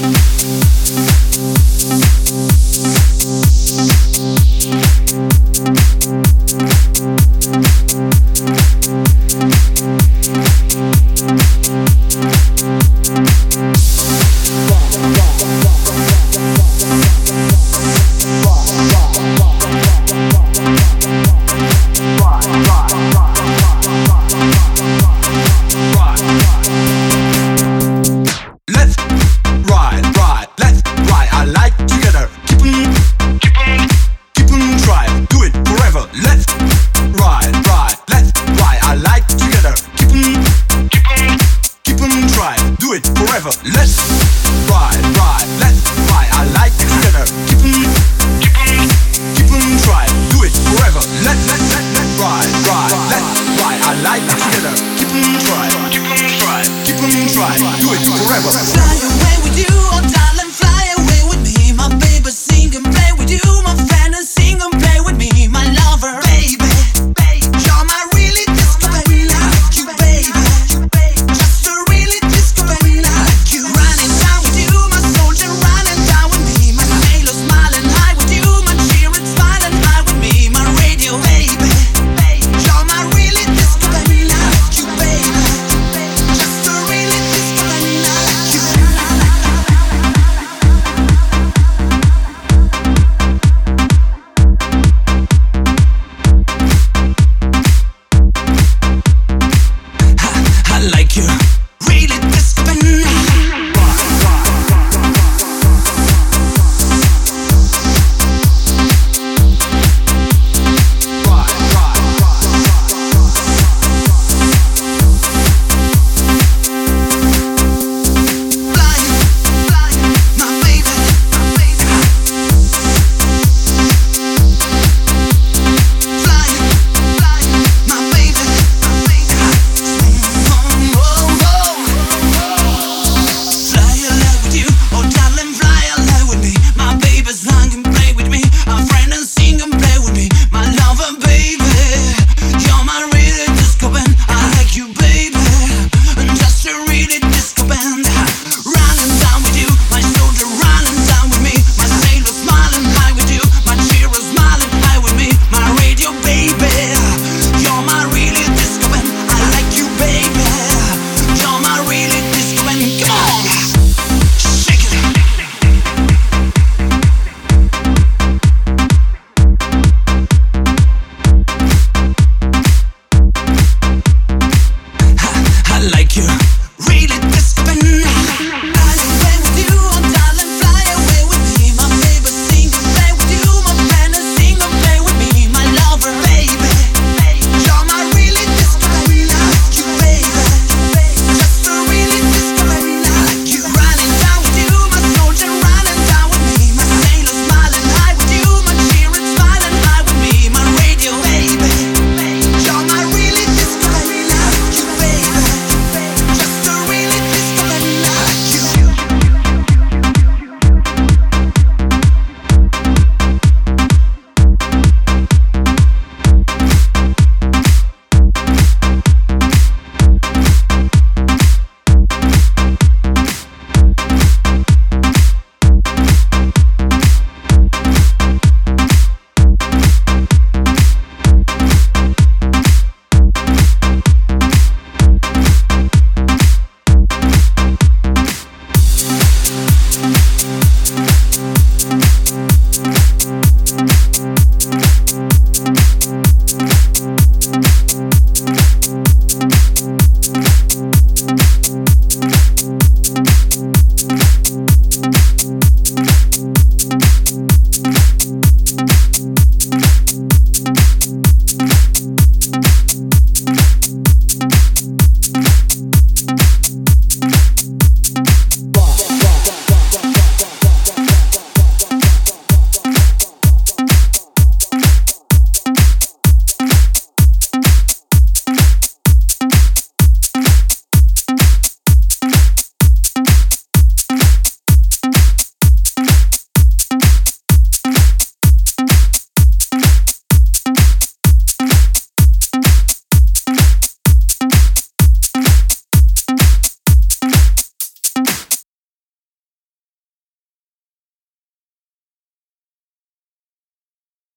Thank keep on trying, keep on trying, keep on trying, do it forever. Fly away with you.